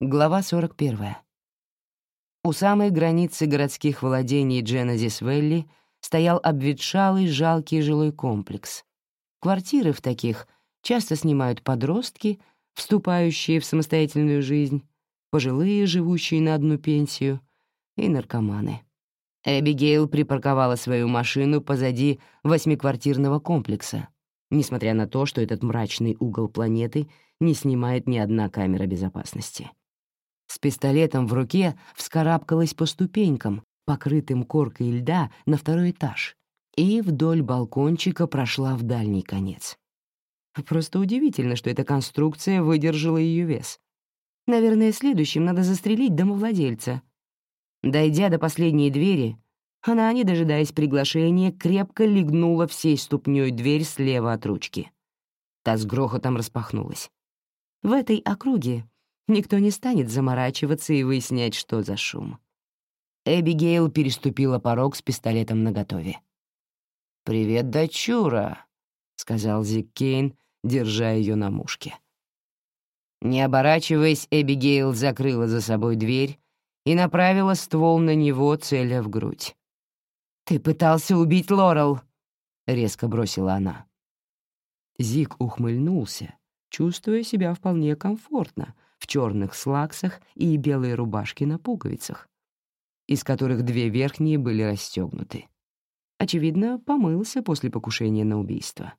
Глава 41. У самой границы городских владений Дженезис-Велли стоял обветшалый жалкий жилой комплекс. Квартиры в таких часто снимают подростки, вступающие в самостоятельную жизнь, пожилые, живущие на одну пенсию, и наркоманы. Эбигейл припарковала свою машину позади восьмиквартирного комплекса, несмотря на то, что этот мрачный угол планеты не снимает ни одна камера безопасности. С пистолетом в руке вскарабкалась по ступенькам, покрытым коркой льда, на второй этаж, и вдоль балкончика прошла в дальний конец. Просто удивительно, что эта конструкция выдержала ее вес. Наверное, следующим надо застрелить домовладельца. Дойдя до последней двери, она, не дожидаясь приглашения, крепко легнула всей ступнёй дверь слева от ручки. Та с грохотом распахнулась. В этой округе Никто не станет заморачиваться и выяснять, что за шум. Эбигейл переступила порог с пистолетом наготове. «Привет, дочура», — сказал Зик Кейн, держа ее на мушке. Не оборачиваясь, Эбигейл закрыла за собой дверь и направила ствол на него, целя в грудь. «Ты пытался убить Лорел!» — резко бросила она. Зик ухмыльнулся, чувствуя себя вполне комфортно, в черных слаксах и белой рубашке на пуговицах, из которых две верхние были расстегнуты. Очевидно, помылся после покушения на убийство.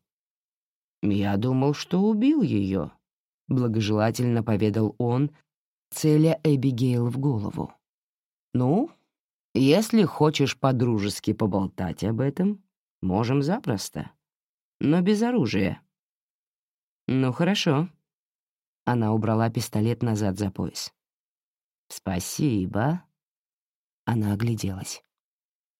«Я думал, что убил ее», — благожелательно поведал он, целя Эбигейл в голову. «Ну, если хочешь по-дружески поболтать об этом, можем запросто, но без оружия». «Ну, хорошо», она убрала пистолет назад за пояс. «Спасибо». Она огляделась.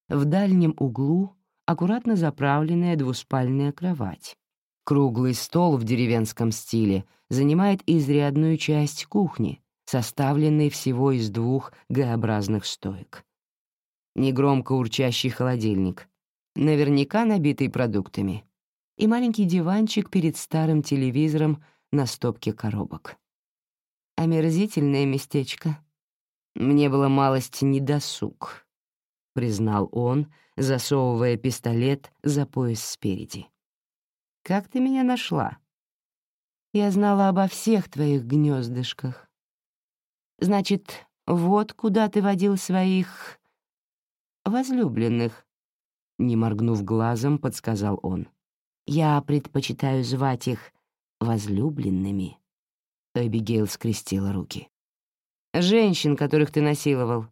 В дальнем углу аккуратно заправленная двуспальная кровать. Круглый стол в деревенском стиле занимает изрядную часть кухни, составленной всего из двух Г-образных стоек. Негромко урчащий холодильник, наверняка набитый продуктами, и маленький диванчик перед старым телевизором на стопке коробок. Омерзительное местечко. Мне было малость недосуг, признал он, засовывая пистолет за пояс спереди. Как ты меня нашла? Я знала обо всех твоих гнездышках. Значит, вот куда ты водил своих возлюбленных, не моргнув глазом, подсказал он. Я предпочитаю звать их возлюбленными. Эбигейл скрестила руки. «Женщин, которых ты насиловал».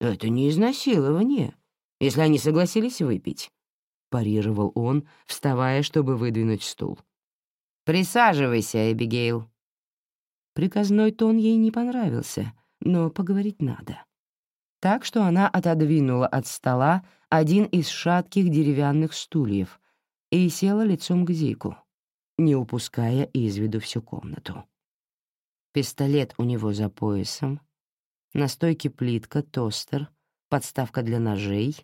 «Это не изнасилование, если они согласились выпить», — парировал он, вставая, чтобы выдвинуть стул. «Присаживайся, Эбигейл». Приказной тон ей не понравился, но поговорить надо. Так что она отодвинула от стола один из шатких деревянных стульев и села лицом к Зику не упуская из виду всю комнату. Пистолет у него за поясом, на стойке плитка, тостер, подставка для ножей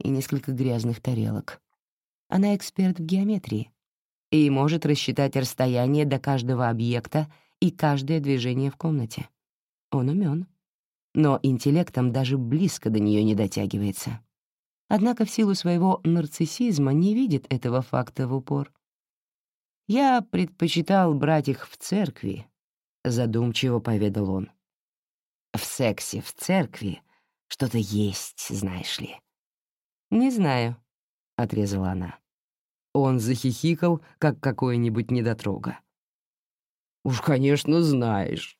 и несколько грязных тарелок. Она эксперт в геометрии и может рассчитать расстояние до каждого объекта и каждое движение в комнате. Он умен, но интеллектом даже близко до нее не дотягивается. Однако в силу своего нарциссизма не видит этого факта в упор. «Я предпочитал брать их в церкви», — задумчиво поведал он. «В сексе в церкви что-то есть, знаешь ли». «Не знаю», — отрезала она. Он захихикал, как какой-нибудь недотрога. «Уж, конечно, знаешь.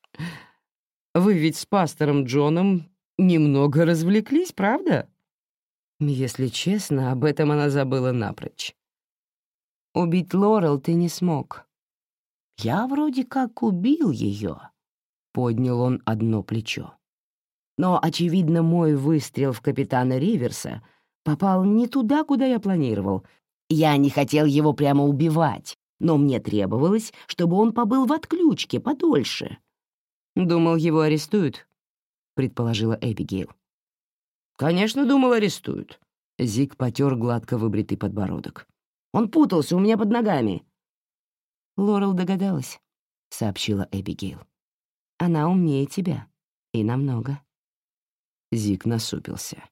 Вы ведь с пастором Джоном немного развлеклись, правда?» Если честно, об этом она забыла напрочь. Убить Лорел ты не смог. Я вроде как убил ее. Поднял он одно плечо. Но, очевидно, мой выстрел в капитана Риверса попал не туда, куда я планировал. Я не хотел его прямо убивать, но мне требовалось, чтобы он побыл в отключке подольше. «Думал, его арестуют?» — предположила Эбигейл. «Конечно, думал, арестуют». Зик потер гладко выбритый подбородок. Он путался у меня под ногами». Лорел догадалась, — сообщила Эбигейл. Она умнее тебя. И намного». Зик насупился.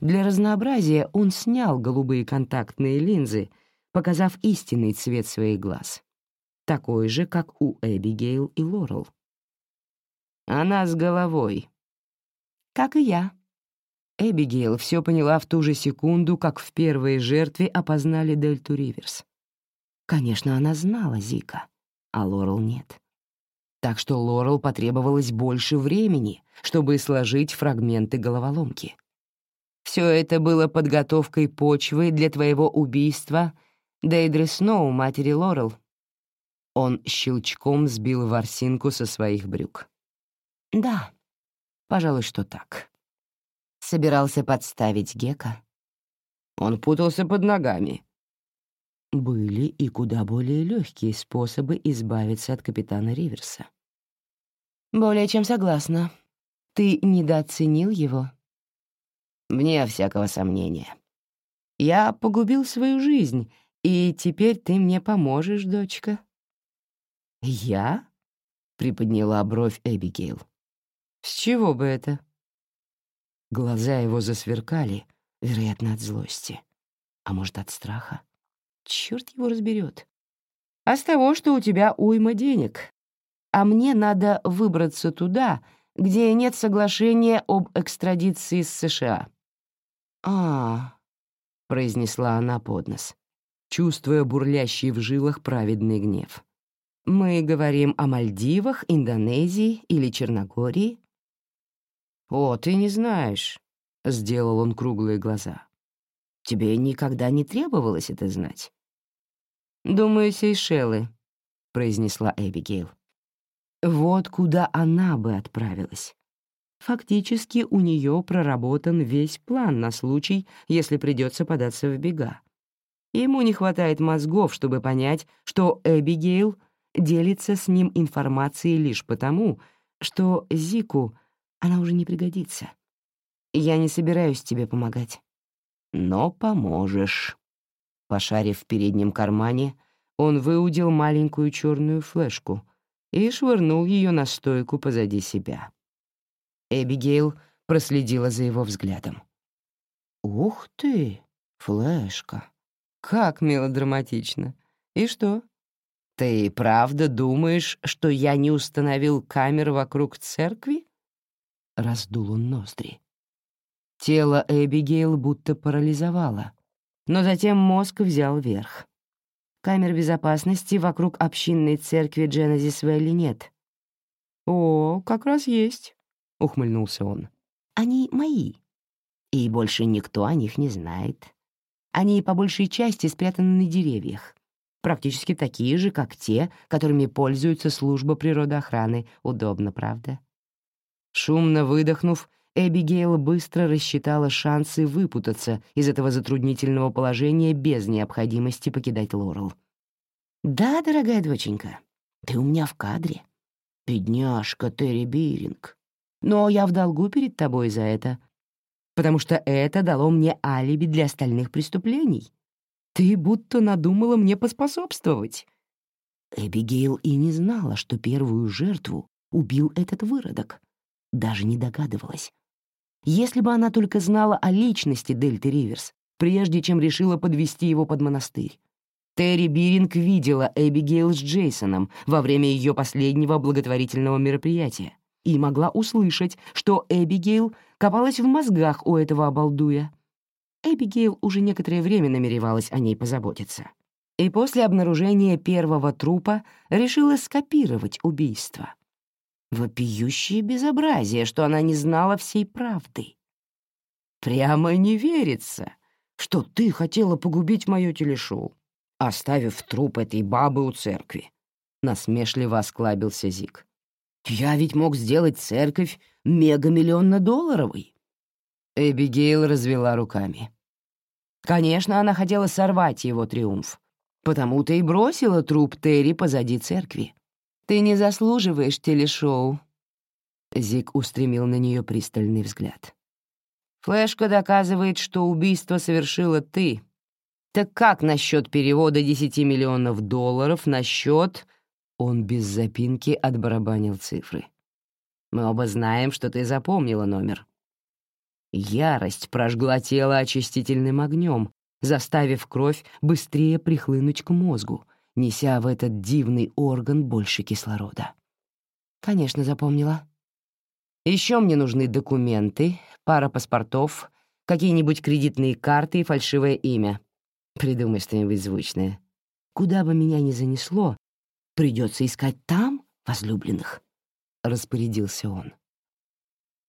Для разнообразия он снял голубые контактные линзы, показав истинный цвет своих глаз. Такой же, как у Эбигейл и Лорел. «Она с головой». «Как и я». Эбигейл все поняла в ту же секунду, как в первой жертве опознали Дельту Риверс. Конечно, она знала Зика, а Лорел нет. Так что Лорел потребовалось больше времени, чтобы сложить фрагменты головоломки. Все это было подготовкой почвы для твоего убийства Дейдры Сноу, матери Лорел. Он щелчком сбил ворсинку со своих брюк. Да, пожалуй, что так. Собирался подставить Гека. Он путался под ногами. Были и куда более легкие способы избавиться от капитана Риверса. Более чем согласна. Ты недооценил его? Вне всякого сомнения. Я погубил свою жизнь, и теперь ты мне поможешь, дочка. Я? Приподняла бровь Эбигейл. С чего бы это? Глаза его засверкали, вероятно, от злости. А может, от страха? Черт его разберет. А с того, что у тебя уйма денег, а мне надо выбраться туда, где нет соглашения об экстрадиции с США». «А, — произнесла она под нос, чувствуя бурлящий в жилах праведный гнев. «Мы говорим о Мальдивах, Индонезии или Черногории?» «О, ты не знаешь», — сделал он круглые глаза. «Тебе никогда не требовалось это знать». «Думаю, Сейшелы», — произнесла Эбигейл. Вот куда она бы отправилась. Фактически у нее проработан весь план на случай, если придется податься в бега. Ему не хватает мозгов, чтобы понять, что Эбигейл делится с ним информацией лишь потому, что Зику она уже не пригодится. Я не собираюсь тебе помогать. Но поможешь. Пошарив в переднем кармане, он выудил маленькую черную флешку — и швырнул ее на стойку позади себя. Эбигейл проследила за его взглядом. «Ух ты, флешка! Как мелодраматично! И что? Ты правда думаешь, что я не установил камер вокруг церкви?» Раздул он ноздри. Тело Эбигейл будто парализовало, но затем мозг взял верх. Камер безопасности вокруг общинной церкви Дженезис Вэлли нет. «О, как раз есть», — ухмыльнулся он. «Они мои, и больше никто о них не знает. Они по большей части спрятаны на деревьях, практически такие же, как те, которыми пользуется служба природоохраны. Удобно, правда?» Шумно выдохнув, Эбигейл быстро рассчитала шансы выпутаться из этого затруднительного положения без необходимости покидать Лорел. «Да, дорогая доченька, ты у меня в кадре. Бедняжка Терри Биринг. Но я в долгу перед тобой за это, потому что это дало мне алиби для остальных преступлений. Ты будто надумала мне поспособствовать». Эбигейл и не знала, что первую жертву убил этот выродок. Даже не догадывалась. Если бы она только знала о личности Дельты Риверс, прежде чем решила подвести его под монастырь. Терри Биринг видела Эбигейл с Джейсоном во время ее последнего благотворительного мероприятия и могла услышать, что Эбигейл копалась в мозгах у этого обалдуя. Эбигейл уже некоторое время намеревалась о ней позаботиться. И после обнаружения первого трупа решила скопировать убийство. Вопиющее безобразие, что она не знала всей правды. «Прямо не верится, что ты хотела погубить мое телешоу», оставив труп этой бабы у церкви», — насмешливо осклабился Зик. «Я ведь мог сделать церковь мегамиллионно-долларовой». Эбигейл развела руками. Конечно, она хотела сорвать его триумф, потому-то и бросила труп Терри позади церкви. «Ты не заслуживаешь телешоу». Зик устремил на нее пристальный взгляд. «Флешка доказывает, что убийство совершила ты. Так как насчет перевода 10 миллионов долларов на счет...» Он без запинки отбарабанил цифры. Мы оба знаем, что ты запомнила номер». Ярость прожгла тело очистительным огнем, заставив кровь быстрее прихлынуть к мозгу, неся в этот дивный орган больше кислорода. «Конечно, запомнила. Еще мне нужны документы, пара паспортов, какие-нибудь кредитные карты и фальшивое имя. Придумай что-нибудь звучное. Куда бы меня ни занесло, придется искать там возлюбленных», — распорядился он.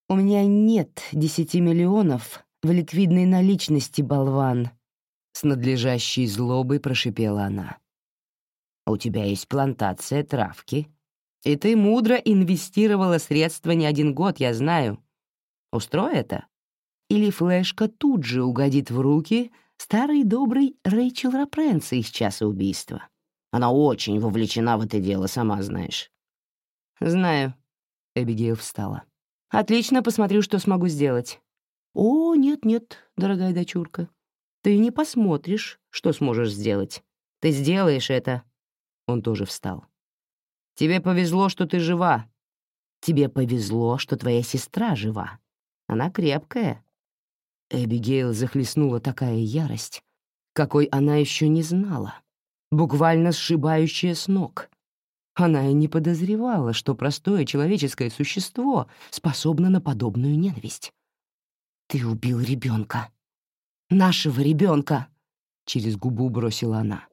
«У меня нет десяти миллионов в ликвидной наличности, болван», — с надлежащей злобой прошипела она. «У тебя есть плантация травки, и ты мудро инвестировала средства не один год, я знаю. Устрой это, или флешка тут же угодит в руки старой доброй Рэйчел Рапренса из часа убийства. Она очень вовлечена в это дело, сама знаешь». «Знаю», — Эбигейл встала. «Отлично, посмотрю, что смогу сделать». «О, нет-нет, дорогая дочурка, ты не посмотришь, что сможешь сделать. Ты сделаешь это». Он тоже встал. «Тебе повезло, что ты жива. Тебе повезло, что твоя сестра жива. Она крепкая, Эбигейл захлестнула такая ярость, какой она еще не знала, буквально сшибающая с ног. Она и не подозревала, что простое человеческое существо способно на подобную ненависть. «Ты убил ребенка. Нашего ребенка!» — через губу бросила она.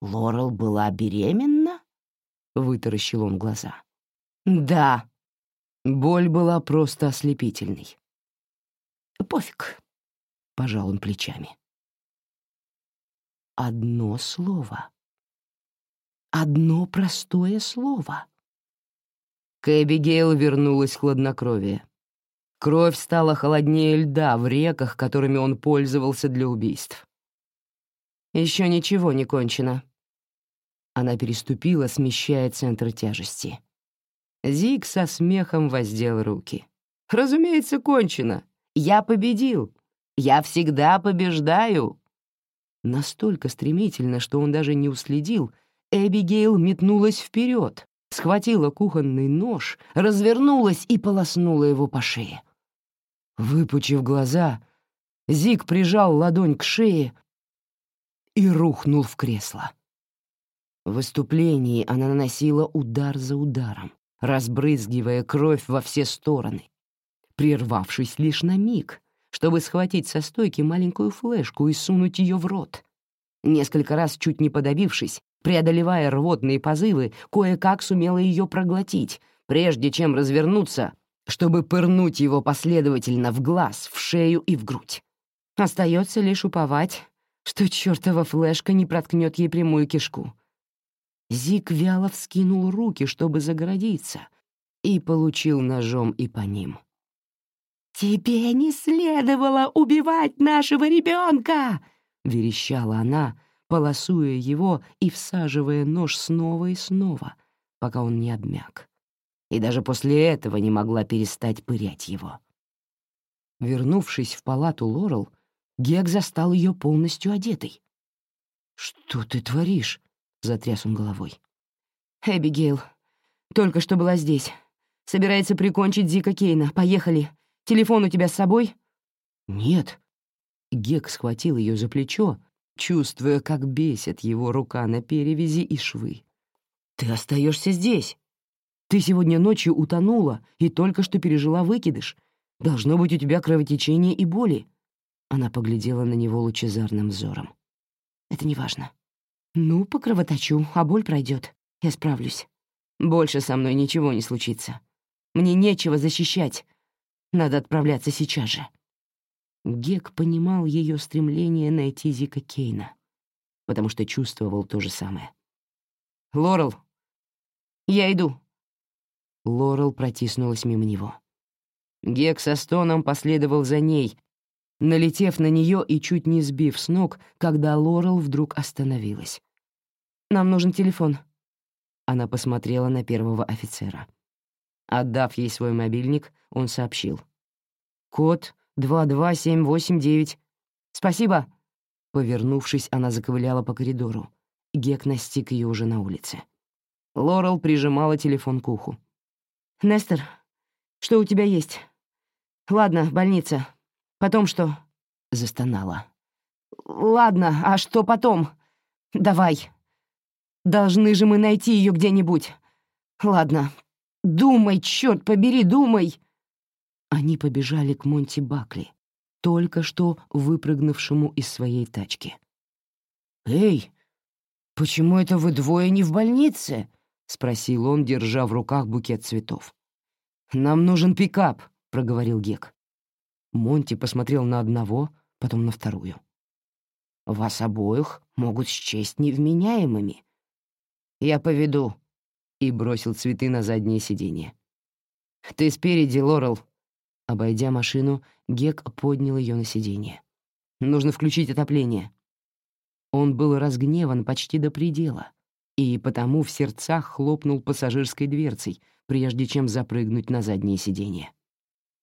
«Лорел была беременна?» — вытаращил он глаза. «Да». Боль была просто ослепительной. Пофиг. Пожал он плечами. Одно слово. Одно простое слово. К Эбигейл вернулось хладнокровие. Кровь стала холоднее льда в реках, которыми он пользовался для убийств. Еще ничего не кончено. Она переступила, смещая центр тяжести. Зиг со смехом воздел руки. «Разумеется, кончено. Я победил! Я всегда побеждаю!» Настолько стремительно, что он даже не уследил, Эбигейл метнулась вперед, схватила кухонный нож, развернулась и полоснула его по шее. Выпучив глаза, Зиг прижал ладонь к шее и рухнул в кресло. В выступлении она наносила удар за ударом, разбрызгивая кровь во все стороны, прервавшись лишь на миг, чтобы схватить со стойки маленькую флешку и сунуть ее в рот. Несколько раз, чуть не подавившись, преодолевая рвотные позывы, кое-как сумела ее проглотить, прежде чем развернуться, чтобы пырнуть его последовательно в глаз, в шею и в грудь. Остается лишь уповать, что чертова флешка не проткнет ей прямую кишку. Зик вяло вскинул руки, чтобы загородиться, и получил ножом и по ним. «Тебе не следовало убивать нашего ребенка!» — верещала она, полосуя его и всаживая нож снова и снова, пока он не обмяк. И даже после этого не могла перестать пырять его. Вернувшись в палату Лорел, Гек застал ее полностью одетой. «Что ты творишь?» — затряс он головой. «Эбигейл, только что была здесь. Собирается прикончить Зика Кейна. Поехали. Телефон у тебя с собой?» «Нет». Гек схватил ее за плечо, чувствуя, как бесит его рука на перевязи и швы. «Ты остаешься здесь. Ты сегодня ночью утонула и только что пережила выкидыш. Должно быть у тебя кровотечение и боли». Она поглядела на него лучезарным взором. «Это не важно. Ну, покровоточу, а боль пройдет. Я справлюсь. Больше со мной ничего не случится. Мне нечего защищать. Надо отправляться сейчас же. Гек понимал ее стремление найти Зика Кейна, потому что чувствовал то же самое. «Лорел, я иду». Лорел протиснулась мимо него. Гек со стоном последовал за ней, налетев на нее и чуть не сбив с ног, когда Лорел вдруг остановилась. «Нам нужен телефон». Она посмотрела на первого офицера. Отдав ей свой мобильник, он сообщил. «Код 22789. Спасибо!» Повернувшись, она заковыляла по коридору. Гек настиг ее уже на улице. Лорел прижимала телефон к уху. «Нестер, Что у тебя есть? Ладно, больница. Потом что? Застонала. Ладно, а что потом? Давай. Должны же мы найти ее где-нибудь. Ладно. Думай, черт побери, думай. Они побежали к Монти Бакли, только что выпрыгнувшему из своей тачки. «Эй, почему это вы двое не в больнице?» — спросил он, держа в руках букет цветов. «Нам нужен пикап», — проговорил Гек. Монти посмотрел на одного, потом на вторую. «Вас обоих могут счесть невменяемыми. Я поведу», — и бросил цветы на заднее сиденье. «Ты спереди, Лорел». Обойдя машину, Гек поднял ее на сиденье. «Нужно включить отопление». Он был разгневан почти до предела и потому в сердцах хлопнул пассажирской дверцей, прежде чем запрыгнуть на заднее сиденье.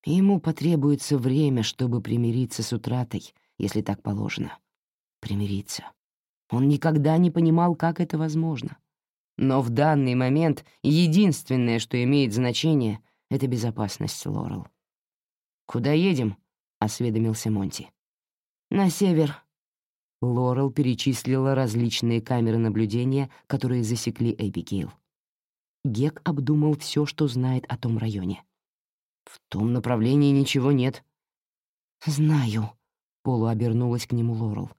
Ему потребуется время, чтобы примириться с утратой, если так положено. Примириться. Он никогда не понимал, как это возможно. Но в данный момент единственное, что имеет значение, — это безопасность Лорел. «Куда едем?» — осведомился Монти. «На север». Лорел перечислила различные камеры наблюдения, которые засекли Эбигейл. Гек обдумал все, что знает о том районе. «В том направлении ничего нет». «Знаю», — полуобернулась к нему Лорел.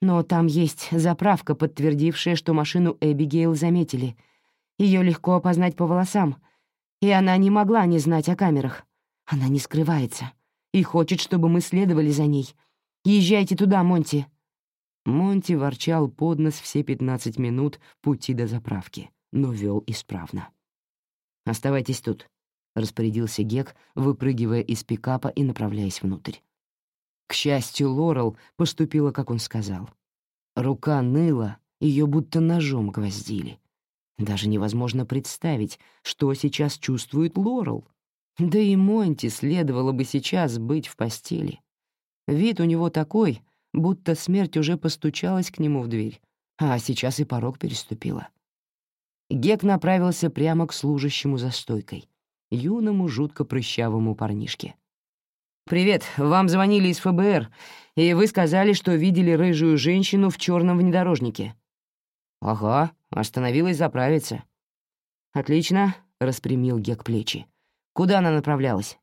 «Но там есть заправка, подтвердившая, что машину Эбигейл заметили. Ее легко опознать по волосам, и она не могла не знать о камерах. Она не скрывается и хочет, чтобы мы следовали за ней. Езжайте туда, Монти». Монти ворчал под нос все пятнадцать минут пути до заправки, но вел исправно. «Оставайтесь тут», — распорядился Гек, выпрыгивая из пикапа и направляясь внутрь. К счастью, Лорел поступила, как он сказал. Рука ныла, ее будто ножом гвоздили. Даже невозможно представить, что сейчас чувствует Лорел. Да и Монти следовало бы сейчас быть в постели. Вид у него такой, будто смерть уже постучалась к нему в дверь, а сейчас и порог переступила. Гек направился прямо к служащему за стойкой, юному жутко прыщавому парнишке. «Привет, вам звонили из ФБР, и вы сказали, что видели рыжую женщину в черном внедорожнике». «Ага, остановилась заправиться». «Отлично», — распрямил Гек плечи. «Куда она направлялась?»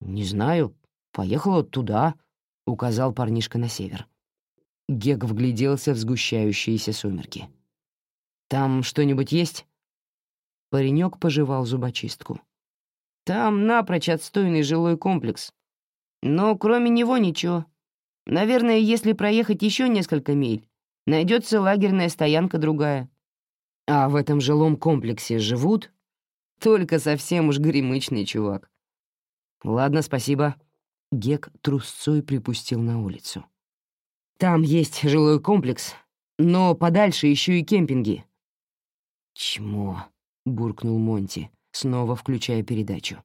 «Не знаю. Поехала туда», — указал парнишка на север. Гек вгляделся в сгущающиеся сумерки. «Там что-нибудь есть?» Паренек пожевал зубочистку. «Там напрочь отстойный жилой комплекс. Но кроме него ничего. Наверное, если проехать еще несколько миль, найдется лагерная стоянка другая. А в этом жилом комплексе живут? Только совсем уж гремычный чувак. Ладно, спасибо». Гек трусцой припустил на улицу. «Там есть жилой комплекс, но подальше еще и кемпинги. «Чмо», — буркнул Монти, снова включая передачу.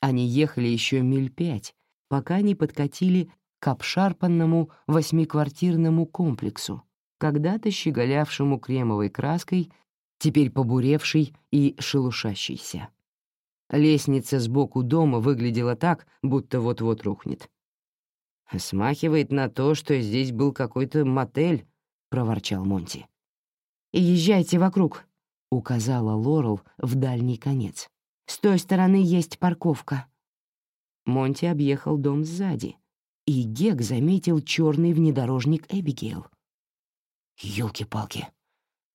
Они ехали еще миль пять, пока не подкатили к обшарпанному восьмиквартирному комплексу, когда-то щеголявшему кремовой краской, теперь побуревшей и шелушащейся. Лестница сбоку дома выглядела так, будто вот-вот рухнет. «Смахивает на то, что здесь был какой-то мотель», — проворчал Монти. «Езжайте вокруг», — указала Лорел в дальний конец. «С той стороны есть парковка». Монти объехал дом сзади, и Гек заметил черный внедорожник Эбигейл. «Елки-палки!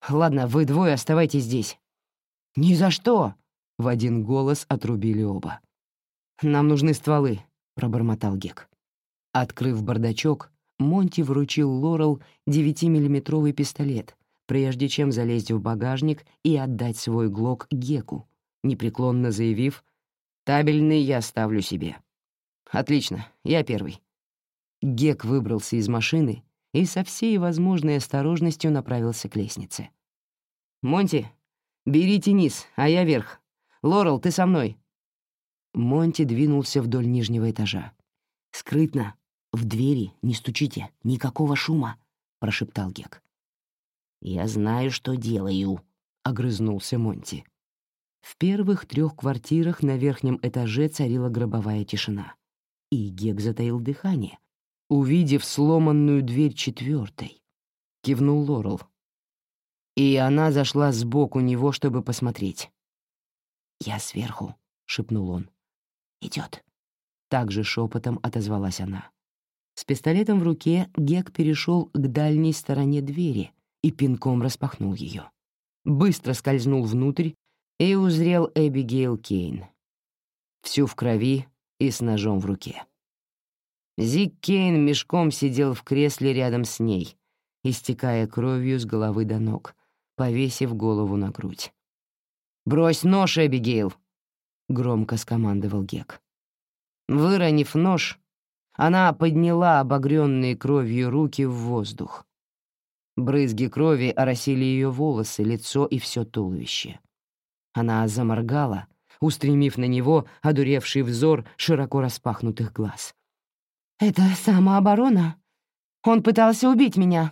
Ладно, вы двое оставайтесь здесь». «Ни за что!» — в один голос отрубили оба. «Нам нужны стволы», — пробормотал Гек. Открыв бардачок, Монти вручил Лорел 9-миллиметровый пистолет, прежде чем залезть в багажник и отдать свой глок Геку, непреклонно заявив «Табельный я ставлю себе». «Отлично, я первый». Гек выбрался из машины и со всей возможной осторожностью направился к лестнице. «Монти, берите низ, а я верх. Лорел, ты со мной». Монти двинулся вдоль нижнего этажа. «Скрытно. В двери не стучите, никакого шума», — прошептал Гек. «Я знаю, что делаю», — огрызнулся Монти. В первых трех квартирах на верхнем этаже царила гробовая тишина. И Гек затаил дыхание, увидев сломанную дверь четвертой. Кивнул Лорел. И она зашла сбоку него, чтобы посмотреть. «Я сверху», — шепнул он. «Идет». Также шепотом отозвалась она. С пистолетом в руке Гек перешел к дальней стороне двери и пинком распахнул ее. Быстро скользнул внутрь и узрел Эбигейл Кейн. Всю в крови и с ножом в руке. Зик Кейн мешком сидел в кресле рядом с ней, истекая кровью с головы до ног, повесив голову на грудь. «Брось нож, Эбигейл!» — громко скомандовал Гек. Выронив нож, она подняла обогренные кровью руки в воздух. Брызги крови оросили ее волосы, лицо и все туловище. Она заморгала, устремив на него одуревший взор широко распахнутых глаз. «Это самооборона? Он пытался убить меня!»